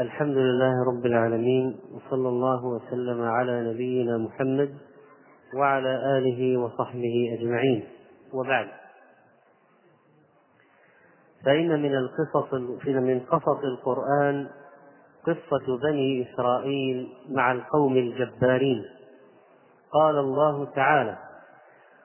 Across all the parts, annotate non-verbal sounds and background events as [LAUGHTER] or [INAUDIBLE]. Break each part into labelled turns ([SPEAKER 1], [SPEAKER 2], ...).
[SPEAKER 1] الحمد لله رب العالمين وصلى الله وسلم على نبينا محمد وعلى آله وصحبه أجمعين. وبعد. فإن من القصص من قصص القرآن قصة بني إسرائيل مع القوم الجبارين. قال الله تعالى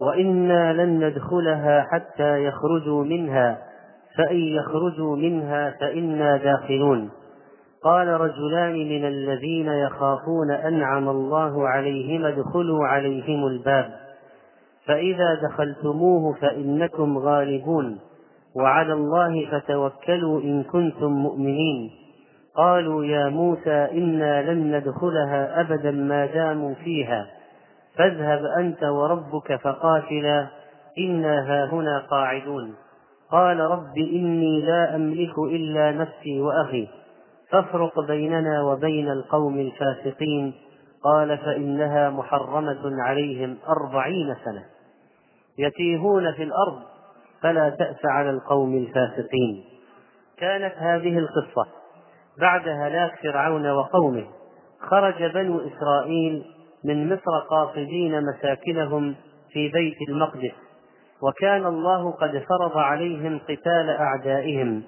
[SPEAKER 1] وإنا لن ندخلها حتى يخرجوا منها فإن يخرجوا منها فإنا داخلون. قال رجلان من الذين يخافون أنعم الله عليهم ادخلوا عليهم الباب. فإذا دخلتموه فإنكم غالبون. وعلى الله فتوكلوا إن كنتم مؤمنين. قالوا يا موسى إنا لن ندخلها أبدا ما داموا فيها. فاذهب أنت وربك فقاتلا إنا هاهنا قاعدون. قال رب إني لا أملك إلا نفسي وأخي فافرق بيننا وبين القوم الفاسقين. قال فإنها محرمة عليهم أربعين سنة. يتيهون في الأرض فلا تأس على القوم الفاسقين. كانت هذه القصة. بعد هلاك فرعون وقومه خرج بنو إسرائيل من مصر قاصدين مساكنهم في بيت المقدس. وكان الله قد فرض عليهم قتال أعدائهم.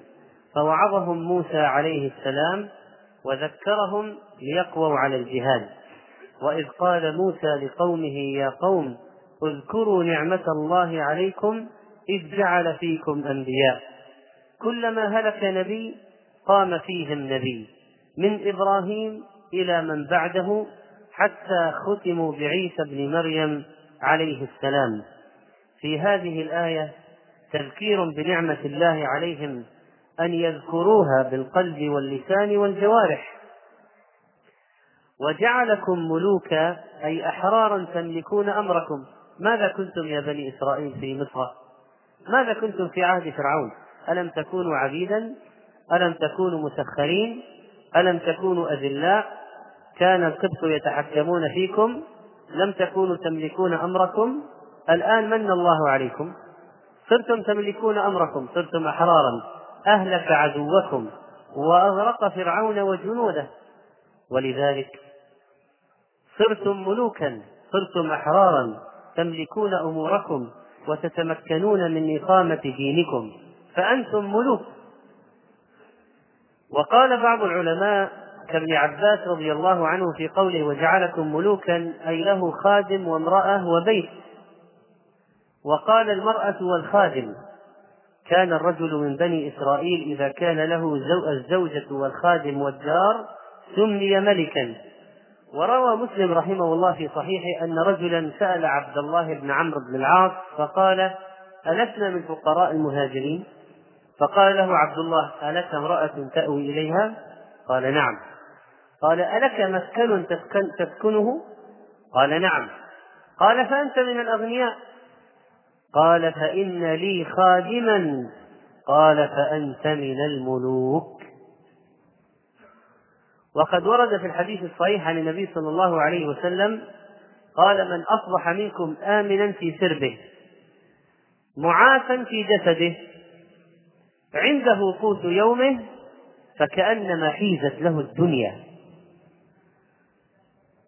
[SPEAKER 1] فوعظهم موسى عليه السلام وذكرهم ليقووا على الجهاد. وإذ قال موسى لقومه يا قوم اذكروا نعمة الله عليكم إذ جعل فيكم أنبياء. كلما هلك نبي قام فيهم نبي من إبراهيم إلى من بعده حتى ختموا بعيسى بن مريم عليه السلام. في هذه الآية تذكير بنعمة الله عليهم أن يذكروها بالقلب واللسان والجوارح. وجعلكم ملوكا أي أحرارا تملكون أمركم. ماذا كنتم يا بني إسرائيل في مصر؟ ماذا كنتم في عهد فرعون؟ ألم تكونوا عبيدا؟ ألم تكونوا مسخرين؟ ألم تكونوا أذلاء؟ كان القبط يتحكمون فيكم لم تكونوا تملكون أمركم الآن من الله عليكم؟ صرتم تملكون أمركم صرتم أحرارا أهلك عدوكم وأغرق فرعون وجنوده. ولذلك صرتم ملوكا صرتم أحرارا تملكون أموركم وتتمكنون من اقامه دينكم فأنتم ملوك. وقال بعض العلماء كابن عباس رضي الله عنه في قوله وجعلكم ملوكا أي له خادم وامرأة وبيت. وقال المرأة والخادم كان الرجل من بني إسرائيل إذا كان له الزوجة والخادم والدار سمي ملكا. وروى مسلم رحمه الله في صحيحه أن رجلا سأل عبد الله بن عمرو بن العاص فقال ألسنا من فقراء المهاجرين؟ فقال له عبد الله ألك امرأة تأوي إليها؟ قال نعم. قال ألك مسكن تسكن تسكنه؟ قال نعم. قال فأنت من الأغنياء؟ قال فإن لي خادما. قال فأنت من الملوك. وقد ورد في الحديث الصحيح عن النبي صلى الله عليه وسلم قال من أصبح منكم آمنا في سربه معافا في جسده عنده قوت يومه فكأنما حيزت له الدنيا.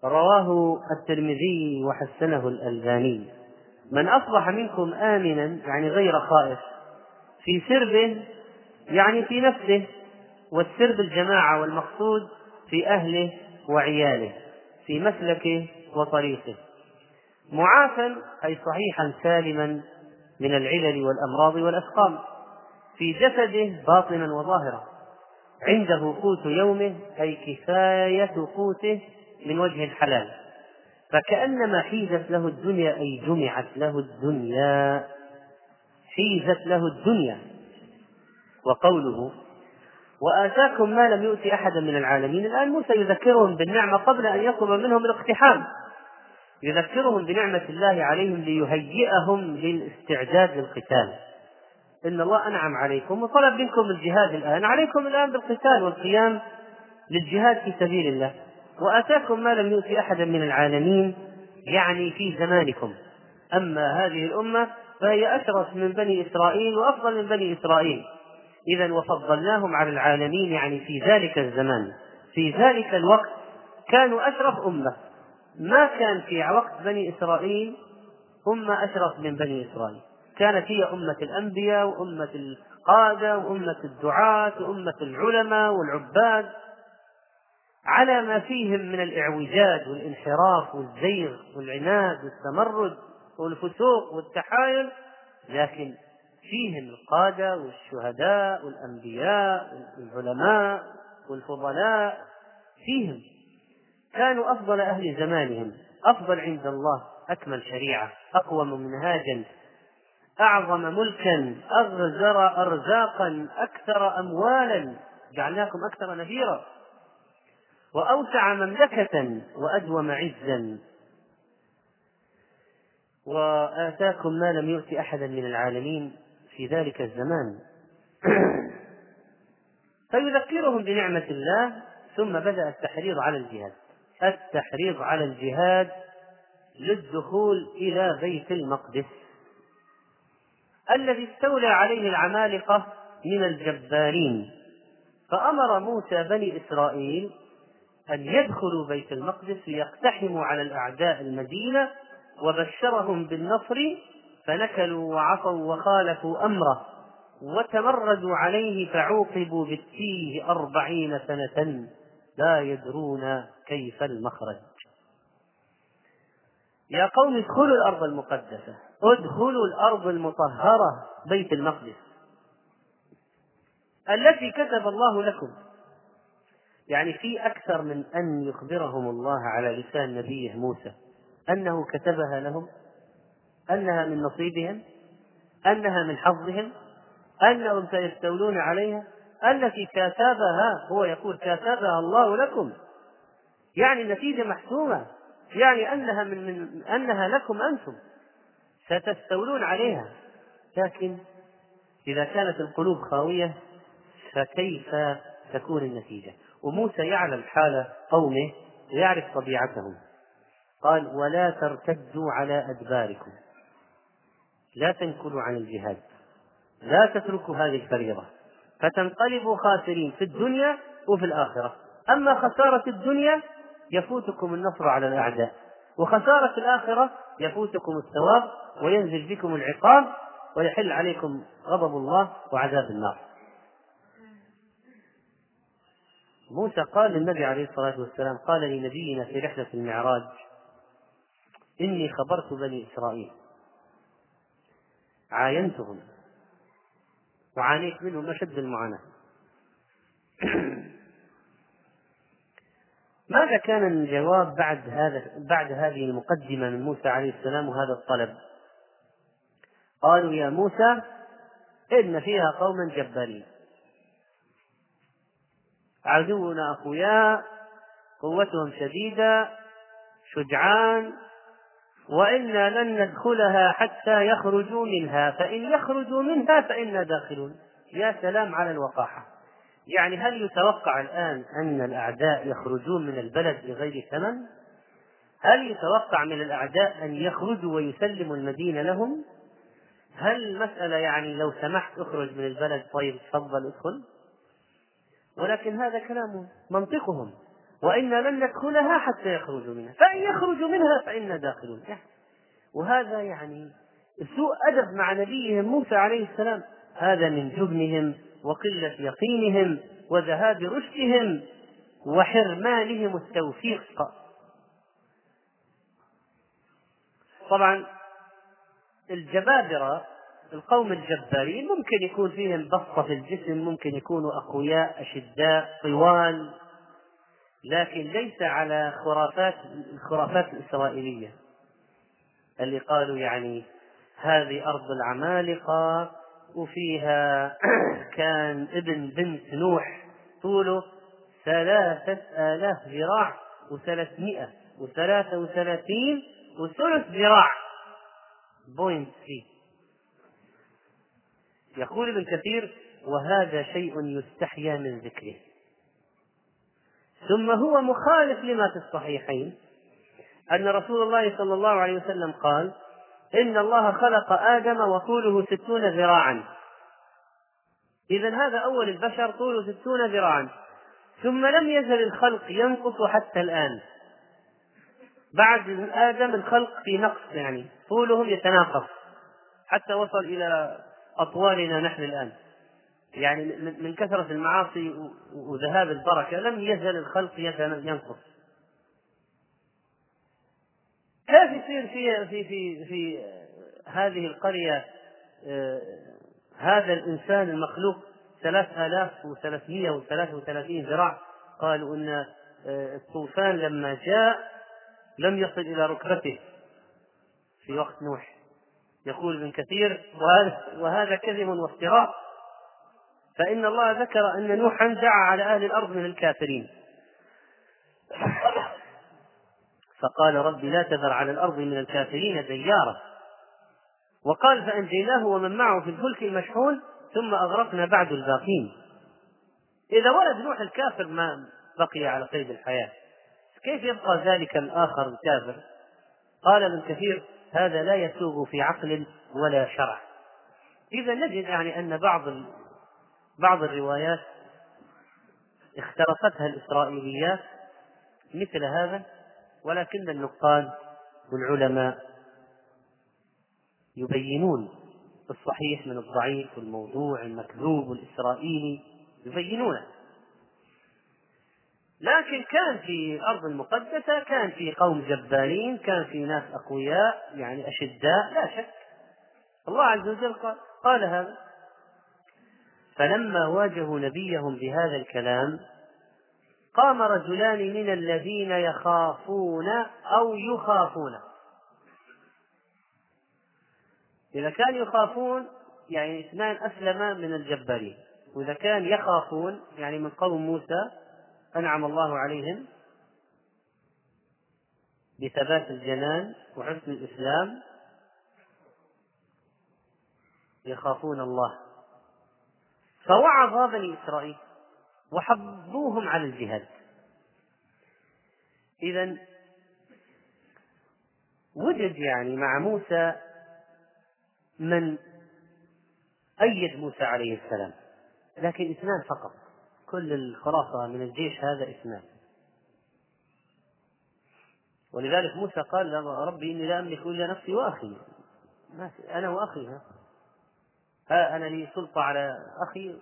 [SPEAKER 1] رواه الترمذي وحسنه الألباني. من أصبح منكم آمنا يعني غير خائف في سربه يعني في نفسه والسرب الجماعة والمقصود في أهله وعياله في مسلكه وطريقه. معافا أي صحيحا سالما من العلل والأمراض والأسقام. في جسده باطنا وظاهرا. عنده قوت يومه أي كفاية قوته من وجه الحلال. فكأنما حيزت له الدنيا أي جمعت له الدنيا حيزت له الدنيا. وقوله وآتاكم ما لم يؤت أحدا من العالمين. الآن موسى يذكرهم بالنعمة قبل أن يطلب منهم الاقتحام. يذكرهم بنعمة الله عليهم ليهيئهم للاستعداد للقتال. إن الله أنعم عليكم. وطلب منكم الجهاد الآن. عليكم الآن بالقتال والقيام للجهاد في سبيل الله. وآتاكم ما لم يؤت أحدا من العالمين يعني في زمانكم. أما هذه الأمة فهي أشرف من بني إسرائيل وأفضل من بني إسرائيل. إذا وفضلناهم على العالمين يعني في ذلك الزمان. في ذلك الوقت كانوا أشرف أمة. ما كان في وقت بني إسرائيل أمة أشرف من بني إسرائيل. كانت هي أمة الأنبياء وأمة القادة وأمة الدعاة وأمة العلماء والعباد. على ما فيهم من الإعوجاج والانحراف والزيغ والعناد والتمرد والفسوق والتحايل لكن فيهم القادة والشهداء والأنبياء والعلماء والفضلاء فيهم. كانوا أفضل أهل زمانهم أفضل عند الله أكمل شريعة أقوم منهاجا أعظم ملكا أغزر أرزاقا أكثر أموالا جعلناكم أكثر نفيرا. وأوسع مملكة وأدوم عزا وآتاكم ما لم يؤت أحدا من العالمين في ذلك الزمان. [CLEARS THROAT] فيذكرهم بنعمة الله ثم بدأ التحريض على الجهاد. التحريض على الجهاد للدخول إلى بيت المقدس. الذي استولى عليه العمالقة من الجبارين. فأمر موسى بني إسرائيل أن يدخلوا بيت المقدس ليقتحموا على الأعداء المدينة وبشرهم بالنصر فنكلوا وعصوا وخالفوا أمره وتمردوا عليه فعوقبوا بالتيه أربعين سنة لا يدرون كيف المخرج. يا قوم ادخلوا الأرض المقدسة ادخلوا الأرض المطهرة بيت المقدس. التي كتب الله لكم. يعني في أكثر من أن يخبرهم الله على لسان نبيه موسى. أنه كتبها لهم. أنها من نصيبهم. أنها من حظهم. أنهم سيستولون عليها. التي كاتبها هو يقول كاتبها الله لكم. يعني النتيجة محسومة. يعني أنها من, من أنها لكم أنتم. ستستولون عليها. لكن إذا كانت القلوب خاوية فكيف تكون النتيجة؟ وموسى يعلم حال قومه ويعرف طبيعتهم. قال ولا ترتدوا على أدباركم. لا تنكلوا عن الجهاد. لا تتركوا هذه الفريضة. فتنقلبوا خاسرين في الدنيا وفي الآخرة. أما خسارة الدنيا يفوتكم النصر على الأعداء. وخسارة الآخرة يفوتكم الثواب وينزل بكم العقاب ويحل عليكم غضب الله وعذاب النار. موسى قال للنبي عليه الصلاة والسلام قال لنبينا في رحلة المعراج إني خبرت بني إسرائيل. عاينتهم. وعانيت منهم أشد المعاناة. [CLEARS THROAT] ماذا كان الجواب بعد هذا بعد هذه المقدمة من موسى عليه السلام وهذا الطلب؟ قالوا يا موسى إن فيها قوما جبارين. عدونا أقوياء قوتهم شديدة شجعان وإنا لن ندخلها حتى يخرجوا منها فإن يخرجوا منها فإنا داخلون يا سلام على الوقاحة يعني هل يتوقع الآن أن الأعداء يخرجون من البلد بغير ثمن؟ هل يتوقع من الأعداء أن يخرجوا ويسلموا المدينة لهم؟ هل المسألة يعني لو سمحت أخرج من البلد طيب تفضل ادخل؟ ولكن هذا كلام منطقهم. وإنا لن ندخلها حتى يخرجوا منها. فإن يخرجوا منها فإنا داخلون. وهذا يعني سوء أدب مع نبيهم موسى عليه السلام. هذا من جبنهم وقلة يقينهم وذهاب رشدهم وحرمانهم التوفيق. طبعا الجبابرة القوم الجبارين ممكن يكون فيهم بسطة في الجسم ممكن يكونوا أقوياء أشداء طوال لكن ليس على خرافات الخرافات الإسرائيلية. اللي قالوا يعني هذه أرض العمالقة وفيها [CLEARS THROAT] كان ابن بنت نوح طوله ثلاثة آلاف ذراع وثلاثمائة وثلاثة وثلاثين وثلث ذراع. point three يقول ابن كثير وهذا شيء يستحيا من ذكره. ثم هو مخالف لما في الصحيحين أن رسول الله صلى الله عليه وسلم قال إن الله خلق آدم وطوله ستون ذراعا. إذا هذا أول البشر طوله ستون ذراعا. ثم لم يزل الخلق ينقص حتى الآن. بعد آدم الخلق في نقص يعني طولهم يتناقص. حتى وصل إلى أطوالنا نحن الآن. يعني من كثرة المعاصي وذهاب البركة لم يزل الخلق ينقص. كيف يصير في في في في هذه القرية آه، هذا الإنسان المخلوق ثلاث آلاف وثلاثمائة وثلاثة وثلاثين ذراع؟ قالوا أن آه، الطوفان لما جاء لم يصل إلى ركبته في وقت نوح. يقول ابن كثير وهذا, كذب وافتراء. فإن الله ذكر أن نوحا دعا على أهل الأرض من الكافرين. فقال رب لا تذر على الأرض من الكافرين ديارا وقال فأنجيناه ومن معه في الفلك المشحون ثم أغرقنا بعد الباقين. إذا ولد نوح الكافر ما بقي على قيد الحياة. كيف يبقى ذلك الآخر الكافر؟ قال ابن كثير هذا لا يسوغ في عقل ولا شرع. إذا نجد يعني أن بعض بعض الروايات اخترقتها الإسرائيليات مثل هذا ولكن النقاد والعلماء يبينون الصحيح من الضعيف والموضوع المكذوب والإسرائيلي يبينونه. لكن كان في الأرض المقدسة كان في قوم جبارين كان في ناس أقوياء يعني أشداء لا شك. الله عز وجل قال, قال هذا. فلما واجهوا نبيهم بهذا الكلام قام رجلان من الذين يخافون أو يخافون. إذا كان يخافون يعني اثنان أسلم من الجبارين. وإذا كان يخافون يعني من قوم موسى أنعم الله عليهم بثبات الجنان وحسن الإسلام يخافون الله. فوعظ بني إسرائيل وحضوهم على الجهاد. إذا وجد يعني مع موسى من أيد موسى عليه السلام لكن اثنان فقط. كل الخلاصة من الجيش هذا إثنان. ولذلك موسى قال ربي إني لا أملك إلا نفسي وأخي. أنا وأخي ها, ها أنا لي سلطة على أخي.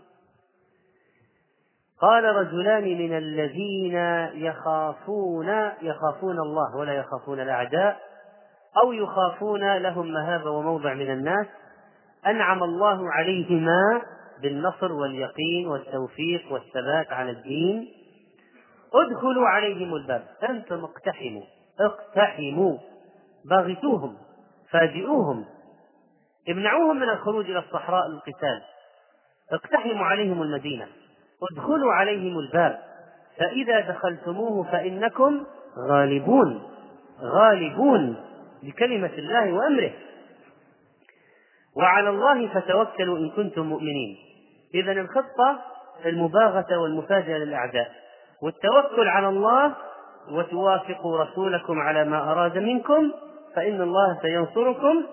[SPEAKER 1] قال رجلان من الذين يخافون يخافون الله ولا يخافون الأعداء أو يخافون لهم مهابة وموضع من الناس. أنعم الله عليهما بالنصر واليقين والتوفيق والثبات على الدين. ادخلوا عليهم الباب. أنتم اقتحموا. اقتحموا. باغتوهم فاجئوهم. امنعوهم من الخروج إلى الصحراء للقتال. اقتحموا عليهم المدينة. ادخلوا عليهم الباب. فإذا دخلتموه فإنكم غالبون. غالبون بكلمة الله وأمره. وعلى الله فتوكلوا إن كنتم مؤمنين. إذا الخطة المباغتة والمفاجأة للأعداء. والتوكل على الله وتوافقوا رسولكم على ما أراد منكم فإن الله سينصركم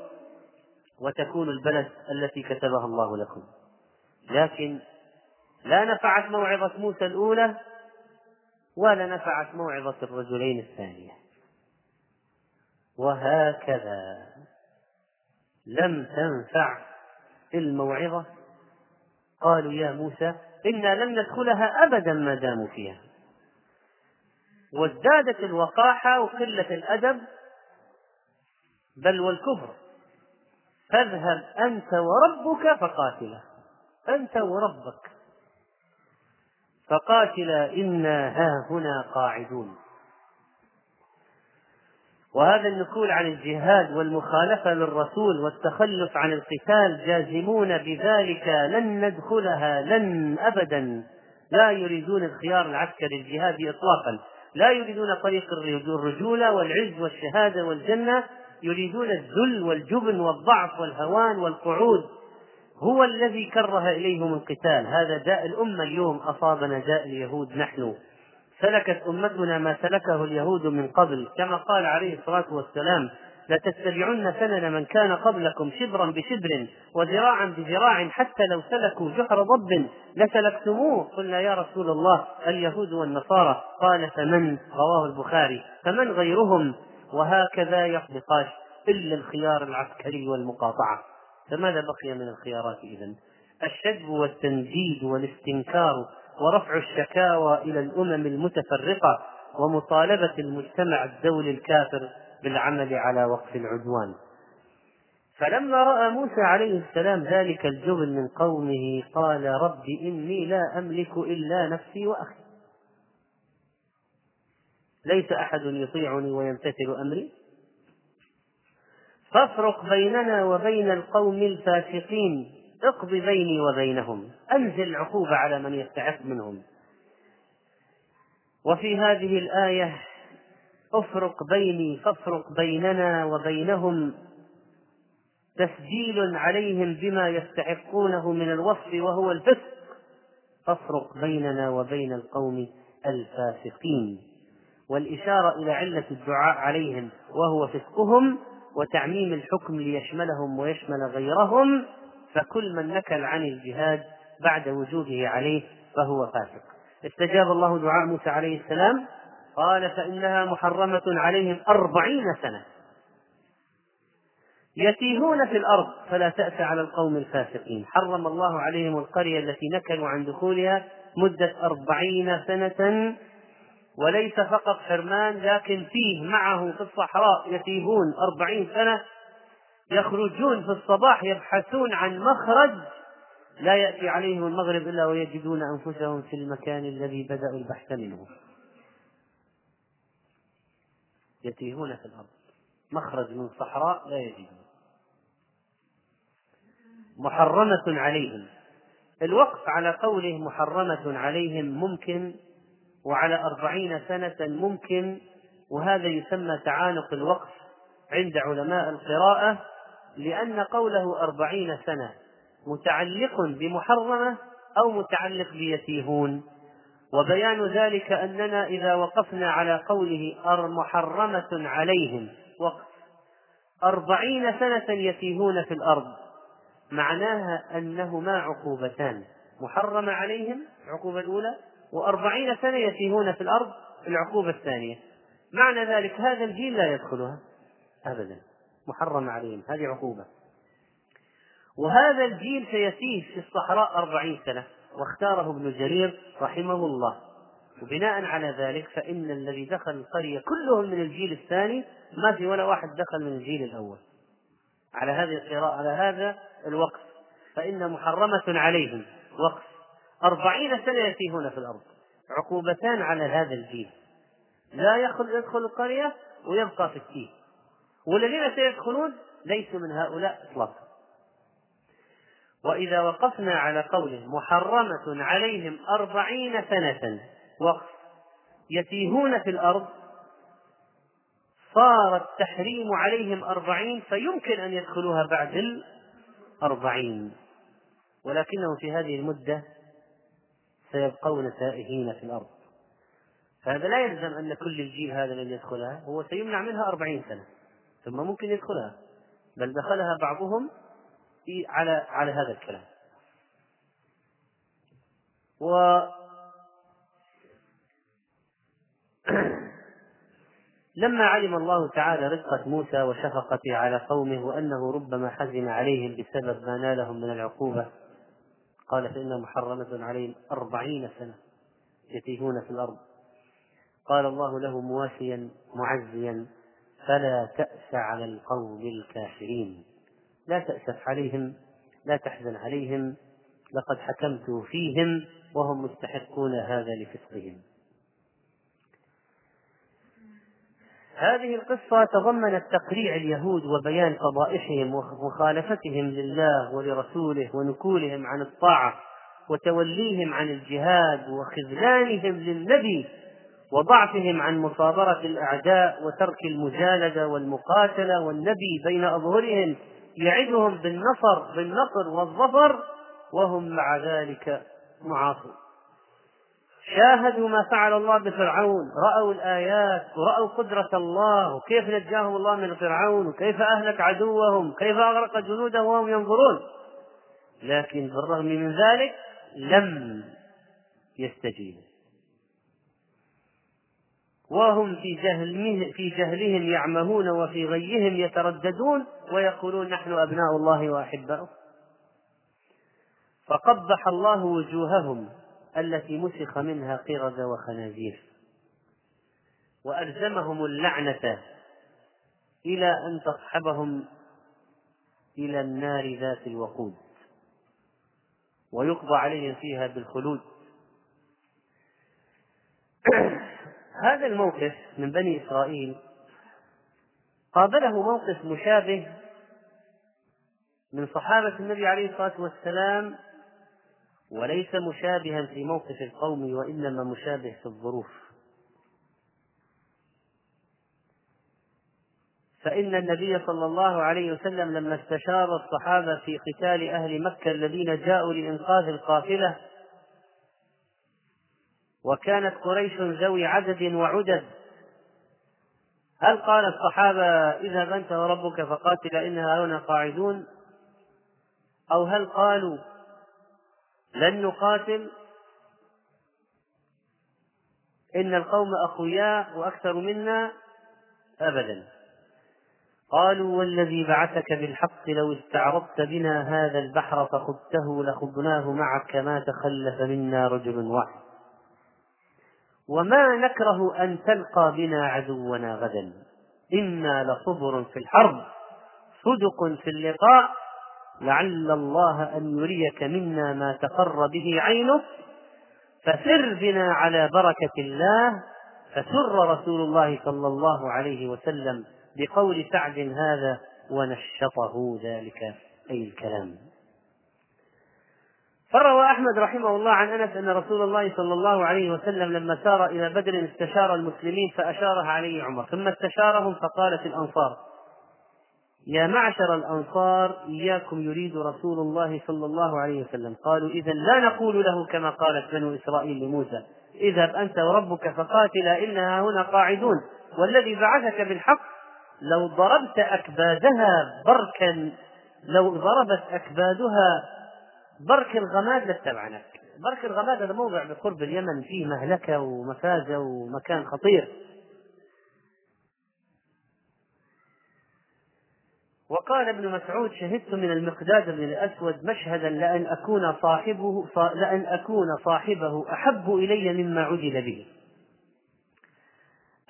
[SPEAKER 1] وتكون البلد التي كتبها الله لكم. لكن لا نفعت موعظة موسى الأولى ولا نفعت موعظة الرجلين الثانية. وهكذا. لم تنفع الموعظة قالوا يا موسى إنا لن ندخلها أبدا ما داموا فيها. وازدادت الوقاحة وقلة الأدب بل والكفر. فاذهب أنت وربك فقاتلا. أنت وربك فقاتلا إنا ها هنا قاعدون. وهذا النكول عن الجهاد والمخالفة للرسول والتخلف عن القتال جازمون بذلك لن ندخلها لن أبدا. لا يريدون الخيار العسكري الجهادي إطلاقا. لا يريدون طريق الرجولة والعز والشهادة والجنة. يريدون الذل والجبن والضعف والهوان والقعود. هو الذي كره إليهم القتال. هذا داء الأمة اليوم أصابنا داء اليهود نحن. سلكت أمتنا ما سلكه اليهود من قبل. كما قال عليه الصلاة والسلام لتتبعن سنن من كان قبلكم شبرا بشبر وذراعا بذراع حتى لو سلكوا جحر ضب لسلكتموه. قلنا يا رسول الله اليهود والنصارى. قال فمن؟ رواه البخاري. فمن غيرهم؟ وهكذا يصدقاش إلا الخيار العسكري والمقاطعة. فماذا بقي من الخيارات إذن؟ الشجب والتنديد والاستنكار ورفع الشكاوى إلى الأمم المتفرقة ومطالبة المجتمع الدولي الكافر بالعمل على وقف العدوان. فلما رأى موسى عليه السلام ذلك الجبن من قومه قال رب إني لا أملك إلا نفسي وأخي. ليس أحد يطيعني ويمتثل أمري. فافرق بيننا وبين القوم الفاسقين. اقض بيني وبينهم أنزل العقوبة على من يستحق منهم. وفي هذه الآية افرق بيني فافرق بيننا وبينهم. تسجيل عليهم بما يستحقونه من الوصف وهو الفسق. فافرق بيننا وبين القوم الفاسقين. والإشارة إلى علة الدعاء عليهم وهو فسقهم وتعميم الحكم ليشملهم ويشمل غيرهم. فكل من نكل عن الجهاد بعد وجوده عليه فهو فاسق. استجاب الله دعاء موسى عليه السلام قال فإنها محرمة عليهم أربعين سنة. يتيهون في الأرض فلا تأس على القوم الفاسقين. حرم الله عليهم القرية التي نكلوا عن دخولها مدة أربعين سنة وليس فقط حرمان لكن فيه معه في الصحراء يتيهون أربعين سنة يخرجون في الصباح يبحثون عن مخرج لا يأتي عليهم المغرب إلا ويجدون أنفسهم في المكان الذي بدأوا البحث منه. يتيهون في الأرض. مخرج من صحراء لا يجدون. محرمة عليهم. الوقف على قوله محرمة عليهم ممكن وعلى أربعين سنة ممكن وهذا يسمى تعانق الوقف عند علماء القراءة لأن قوله أربعين سنة متعلق بمحرمة أو متعلق بيتيهون وبيان ذلك أننا إذا وقفنا على قوله محرمة عليهم وقف. أربعين سنة يتيهون في الأرض معناها أنهما عقوبتان محرمة عليهم العقوبة الأولى وأربعين سنة يتيهون في الأرض العقوبة الثانية. معنى ذلك هذا الجيل لا يدخلها أبدا. محرم عليهم. هذه عقوبة. وهذا الجيل سيتيه في الصحراء أربعين سنة واختاره ابن جرير رحمه الله. وبناء على ذلك فإن الذي دخل القرية كلهم من الجيل الثاني ما في ولا واحد دخل من الجيل الأول. على هذه القراءة على هذا الوقف. فإن محرمة عليهم. وقف. أربعين سنة يتيهون في الأرض. عقوبتان على هذا الجيل. لا يدخل القرية ويبقى في التيه والذين سيدخلون ليسوا من هؤلاء إطلاقا. وإذا وقفنا على قوله محرمة عليهم أربعين سنة وقف يتيهون في الأرض صار التحريم عليهم أربعين فيمكن أن يدخلوها بعد الأربعين. ولكنهم في هذه المدة سيبقون تائهين في الأرض. فهذا لا يلزم أن كل الجيل هذا لن يدخلها هو سيمنع منها أربعين سنة. ثم ممكن يدخلها. بل دخلها بعضهم على على هذا الكلام. و [CLEARS THROAT] لما علم الله تعالى رزقة موسى وشفقته على قومه وأنه ربما حزن عليهم بسبب ما نالهم من العقوبة قال فإنها محرمة عليهم أربعين سنة يتيهون في الأرض. قال الله له مواسيا معزيا. فلا تأس على القوم الكافرين. لا تأسف عليهم لا تحزن عليهم لقد حكمت فيهم وهم مستحقون هذا لفسقهم. هذه القصة تضمنت تقريع اليهود وبيان قبائحهم ومخالفتهم لله ولرسوله ونكولهم عن الطاعة وتوليهم عن الجهاد وخذلانهم للنبي وضعفهم عن مصابرة الأعداء وترك المجالدة والمقاتلة والنبي بين أظهرهم يعدهم بالنصر بالنصر والظفر وهم مع ذلك معاصون شاهدوا ما فعل الله بفرعون رأوا الآيات ورأوا قدرة الله وكيف نجاهم الله من فرعون وكيف أهلك عدوهم كيف أغرق جنوده وهم ينظرون. لكن بالرغم من ذلك لم يستجيبوا. وهم في جهل في جهلهم يعمهون وفي غيهم يترددون ويقولون نحن أبناء الله وأحباؤه. فقبح الله وجوههم التي مسخ منها قردة وخنازير. وألزمهم اللعنة إلى أن تصحبهم إلى النار ذات الوقود. ويقضى عليهم فيها بالخلود. [CLEARS THROAT] هذا الموقف من بني إسرائيل قابله موقف مشابه من صحابة النبي عليه الصلاة والسلام وليس مشابها في موقف القوم وإنما مشابه في الظروف. فإن النبي صلى الله عليه وسلم لما استشار الصحابة في قتال أهل مكة الذين جاءوا لإنقاذ القافلة وكانت قريش ذوي عدد وعدد. هل قال الصحابة اذهب أنت وربك فقاتل إنها هنا قاعدون؟ أو هل قالوا لن نقاتل؟ إن القوم أقوياء وأكثر منا؟ أبدا. قالوا والذي بعثك بالحق لو استعرضت بنا هذا البحر فخذته لخضناه معك ما تخلف منا رجل واحد. وما نكره أن تلقى بنا عدونا غدا. إنا لصبر في الحرب صدق في اللقاء. لعل الله أن يريك منا ما تقر به عينك. فسر بنا على بركة الله. فسر رسول الله صلى الله عليه وسلم بقول سعد هذا ونشطه ذلك. أي الكلام. فروى أحمد رحمه الله عن أنس أن رسول الله صلى الله عليه وسلم لما سار إلى بدر استشار المسلمين فأشارها عليه عمر. ثم استشارهم فقالت الأنصار يا معشر الأنصار إياكم يريد رسول الله صلى الله عليه وسلم. قالوا إذا لا نقول له كما قالت بنو إسرائيل لموسى إذهب أنت وربك فقاتلا إنها هنا قاعدون والذي بعثك بالحق لو ضربت أكبادها بركا لو ضربت أكبادها برك الغماد لاتبعناك برك الغماد هذا موضع بقرب اليمن فيه مهلكة ومفازة ومكان خطير. وقال ابن مسعود شهدت من المقداد بن الأسود مشهدا لأن أكون صاحبه لأن أكون صاحبه أحب إلي مما عدل به.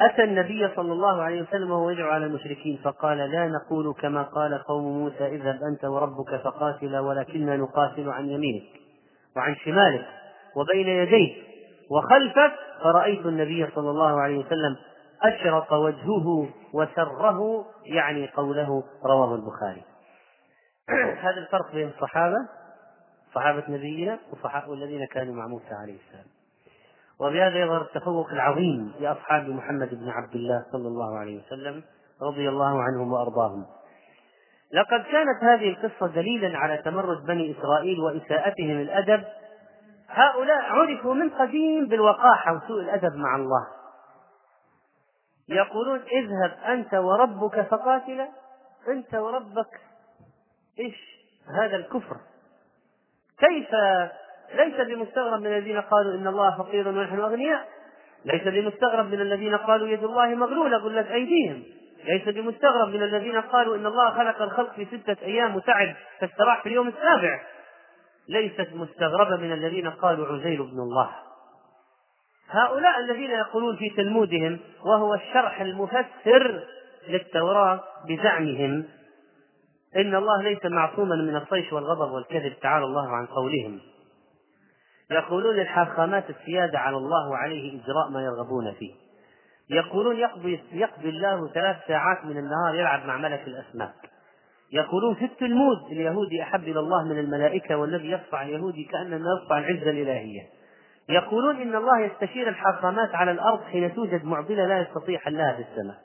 [SPEAKER 1] أتى النبي صلى الله عليه وسلم وهو يدعو على المشركين فقال لا نقول كما قال قوم موسى اذهب أنت وربك فقاتلا ولكننا نقاتل عن يمينك وعن شمالك وبين يديك وخلفك فرأيت النبي صلى الله عليه وسلم أشرق وجهه وسره يعني قوله رواه البخاري. [CLEARS THROAT] هذا الفرق بين الصحابة صحابة نبينا والذين كانوا مع موسى عليه السلام. وبهذا يظهر التفوق العظيم لأصحاب محمد بن عبد الله صلى الله عليه وسلم رضي الله عنهم وأرضاهم. لقد كانت هذه القصة دليلا على تمرد بني إسرائيل وإساءتهم الأدب. هؤلاء عرفوا من قديم بالوقاحة وسوء الأدب مع الله. يقولون اذهب أنت وربك فقاتلا. أنت وربك إيش هذا الكفر؟ كيف ليس بمستغرب من الذين قالوا إن الله فقير ونحن أغنياء. ليس بمستغرب من الذين قالوا يد الله مغلولة غلت أيديهم. ليس بمستغرب من الذين قالوا إن الله خلق الخلق في ستة أيام وتعب فاستراح في اليوم السابع. ليست مستغربة من الذين قالوا عزير بن الله. هؤلاء الذين يقولون في تلمودهم وهو الشرح المفسر للتوراة بزعمهم إن الله ليس معصوما من الطيش والغضب والكذب تعالى الله عن قولهم. يقولون الحاخامات السيادة على الله وعليه إجراء ما يرغبون فيه. يقولون يقضي, يقضي الله ثلاث ساعات من النهار يلعب مع ملك الأسماك. يقولون في التلمود اليهودي أحب إلى الله من الملائكة والذي يصفع اليهودي كأنما يصفع العزة الإلهية. يقولون إن الله يستشير الحاخامات على الأرض حين توجد معضلة لا يستطيع حلها في السماء.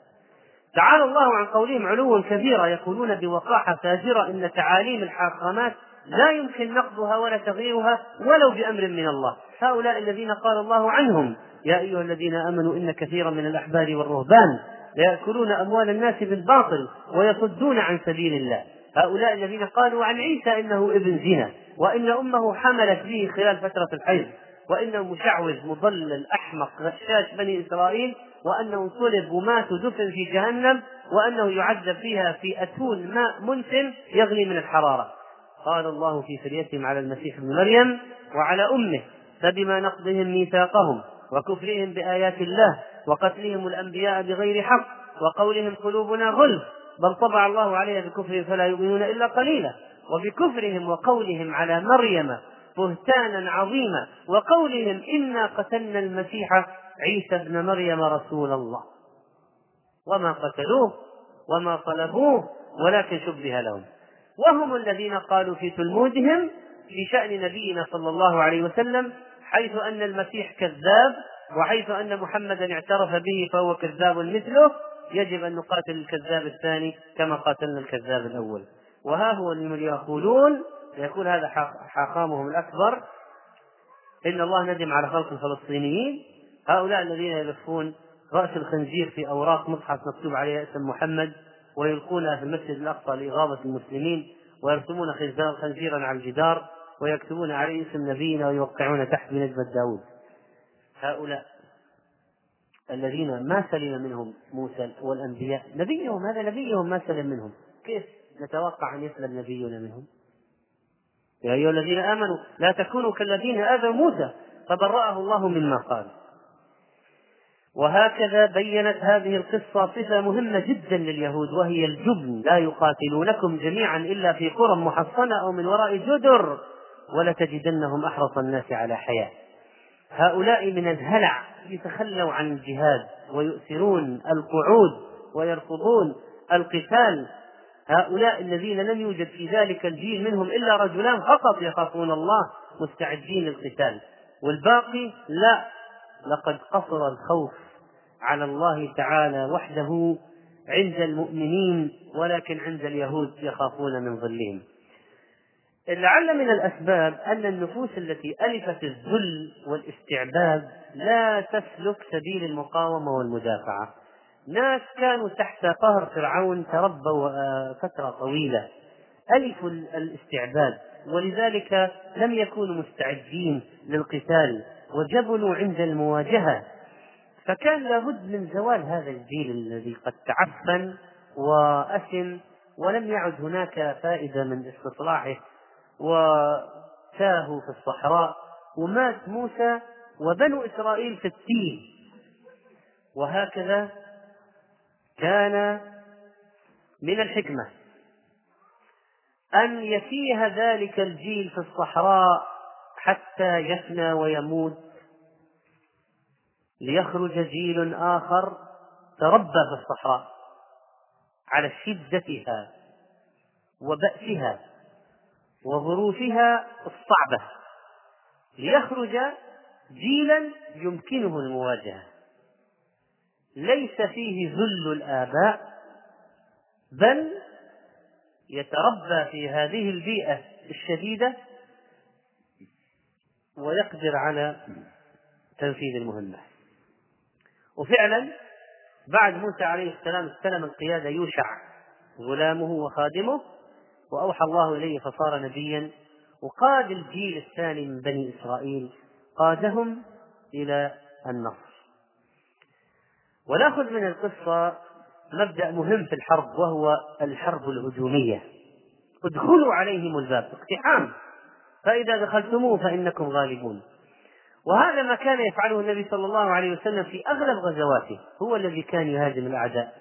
[SPEAKER 1] تعالى الله عن قولهم علوا كبيرا يقولون بوقاحة فاجرة إن تعاليم الحاخامات لا يمكن نقضها ولا تغييرها ولو بأمر من الله. هؤلاء الذين قال الله عنهم يا أيها الذين آمنوا إن كثيرا من الأحبار والرهبان ليأكلون أموال الناس بالباطل ويصدون عن سبيل الله. هؤلاء الذين قالوا عن عيسى إنه ابن زنا وإن أمه حملت به خلال فترة الحيض وإنه مشعوذ مضلل أحمق غشاش بني إسرائيل وأنه صلب ومات ودفن في جهنم وأنه يعذب فيها في أتون ماء منتن يغلي من الحرارة. قال الله في فريتهم على المسيح ابن مريم وعلى أمه فبما نقضهم ميثاقهم وكفرهم بآيات الله وقتلهم الأنبياء بغير حق وقولهم قلوبنا غلف بل طبع الله عليها بكفرهم فلا يؤمنون إلا قليلا وبكفرهم وقولهم على مريم بهتانا عظيما وقولهم إنا قتلنا المسيح عيسى ابن مريم رسول الله. وما قتلوه وما صلبوه ولكن شبه لهم. وهم الذين قالوا في تلمودهم في شأن نبينا صلى الله عليه وسلم حيث أن المسيح كذاب وحيث أن محمدا اعترف به فهو كذاب مثله يجب أن نقاتل الكذاب الثاني كما قاتلنا الكذاب الأول. وها هو يقولون يقول هذا حاخامهم الأكبر إن الله ندم على خلق الفلسطينيين. هؤلاء الذين يلفون رأس الخنزير في أوراق مصحف مكتوب عليها اسم محمد ويلقونها في المسجد الأقصى لإغاظة المسلمين ويرسمون خنزيرا على الجدار ويكتبون عليه اسم نبينا ويوقعون تحت بنجمة داود هؤلاء الذين ما سلم منهم موسى والأنبياء نبيهم هذا نبيهم ما سلم منهم. كيف نتوقع أن يسلم نبينا منهم؟ يا أيها الذين آمنوا لا تكونوا كالذين آذوا موسى فبرأه الله مما قال. وهكذا بينت هذه القصة صفة مهمة جدا لليهود وهي الجبن. لا يقاتلونكم جميعا إلا في قرى محصنة أو من وراء جدر ولتجدنهم أحرص الناس على حياة. هؤلاء من الهلع يتخلوا عن الجهاد ويؤثرون القعود ويرفضون القتال. هؤلاء الذين لم يوجد في ذلك الجيل منهم إلا رجلان فقط يخافون الله مستعدين للقتال. والباقي لا لقد قصر الخوف على الله تعالى وحده عند المؤمنين ولكن عند اليهود يخافون من ظلهم. لعل من الأسباب أن النفوس التي ألفت الذل والاستعباد لا تسلك سبيل المقاومة والمدافعة. ناس كانوا تحت قهر فرعون تربوا آه، فترة طويلة. ألفوا الاستعباد. ولذلك لم يكونوا مستعدين للقتال وجبنوا عند المواجهة. فكان لابد من زوال هذا الجيل الذي قد تعفن وأثم ولم يعد هناك فائدة من استصلاحه وتاهوا في الصحراء ومات موسى وبنو إسرائيل في التيه وهكذا كان من الحكمة أن يتيه ذلك الجيل في الصحراء حتى يفنى ويموت ليخرج جيل آخر تربى في الصحراء على شدتها وبأسها وظروفها الصعبة. ليخرج جيلا يمكنه المواجهة. ليس فيه ذل الآباء بل يتربى في هذه البيئة الشديدة ويقدر على تنفيذ المهمة. وفعلا بعد موسى عليه السلام استلم القيادة يوشع غلامه وخادمه وأوحى الله إليه فصار نبيا. وقاد الجيل الثاني من بني إسرائيل قادهم إلى النصر. ونأخذ من القصة مبدأ مهم في الحرب وهو الحرب الهجومية. ادخلوا عليهم الباب اقتحام. فإذا دخلتموه فإنكم غالبون. وهذا ما كان يفعله النبي صلى الله عليه وسلم في أغلب غزواته. هو الذي كان يهاجم الأعداء.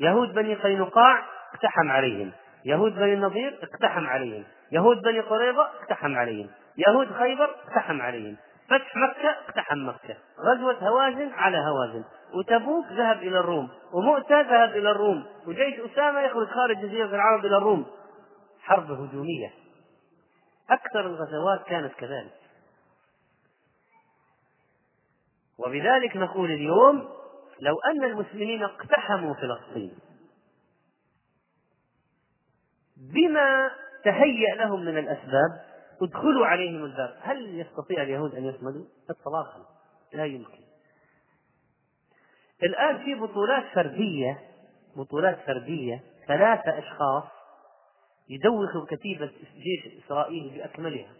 [SPEAKER 1] يهود بني قينقاع اقتحم عليهم. يهود بني النضير اقتحم عليهم. يهود بني قريظة اقتحم عليهم. يهود خيبر اقتحم عليهم. فتح مكة اقتحم مكة. غزوة هوازن على هوازن. وتبوك ذهب إلى الروم. ومؤتة ذهب إلى الروم. وجيش أسامة يخرج خارج جزيرة العرب إلى الروم. حرب هجومية. أكثر الغزوات كانت كذلك. وبذلك نقول اليوم لو أن المسلمين اقتحموا فلسطين بما تهيأ لهم من الأسباب ادخلوا عليهم الباب. هل يستطيع اليهود أن يصمدوا؟ إطلاقا. لا يمكن. الآن في بطولات فردية بطولات فردية ثلاثة أشخاص يدوخوا كتيبة جيش إسرائيل بأكملها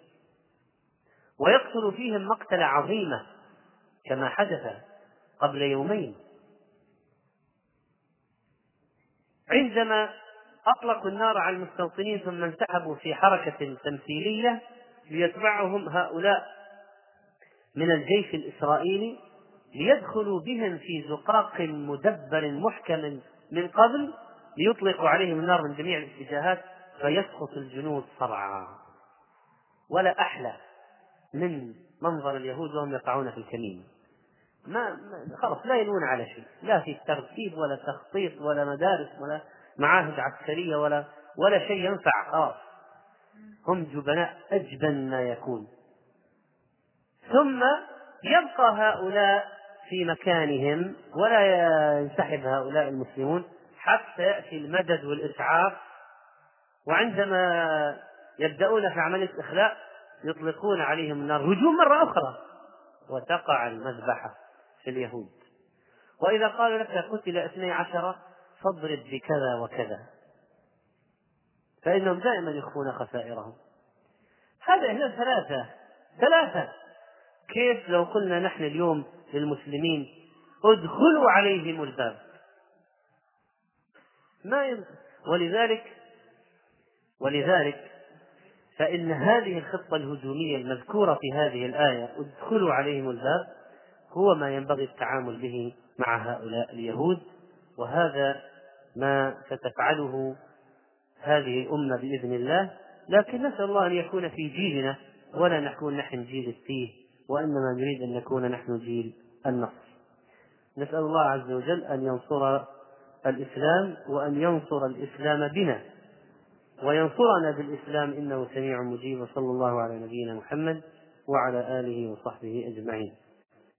[SPEAKER 1] ويقتل فيهم مقتلة عظيمة. كما حدث قبل يومين. عندما أطلقوا النار على المستوطنين ثم انسحبوا في حركة تمثيلية ليتبعهم هؤلاء من الجيش الإسرائيلي ليدخلوا بهم في زقاق مدبر محكم من قبل ليطلقوا عليهم النار من جميع الاتجاهات فيسقط الجنود صرعا. ولا أحلى من منظر اليهود وهم يقعون في الكمين. ما خلاص لا يلون على شيء. لا في ترتيب ولا تخطيط ولا مدارس ولا معاهد عسكرية ولا ولا شيء ينفع. خلاص. هم جبناء أجبن ما يكون. ثم يبقى هؤلاء في مكانهم ولا ينسحب هؤلاء المسلمون حتى يأتي المدد والإسعاف. وعندما يبدأون في عملية إخلاء يطلقون عليهم النار. هجوم مرة أخرى. وتقع المذبحة. اليهود. وإذا قالوا لك قتل اثني عشر فاضرب بكذا وكذا. فإنهم دائما يخفون خسائرهم. هذا هي ثلاثة ثلاثة. كيف لو قلنا نحن اليوم للمسلمين ادخلوا عليهم الباب. ما يم... ولذلك ولذلك فإن هذه الخطة الهجومية المذكورة في هذه الآية ادخلوا عليهم الباب هو ما ينبغي التعامل به مع هؤلاء اليهود وهذا ما ستفعله هذه الأمة بإذن الله. لكن نسأل الله أن يكون في جيلنا ولا نكون نحن جيل التيه وإنما نريد أن نكون نحن جيل النصر. نسأل الله عز وجل أن ينصر الإسلام وأن ينصر الإسلام بنا. وينصرنا بالإسلام إنه سميع مجيب. وصلى الله على نبينا محمد وعلى آله وصحبه أجمعين.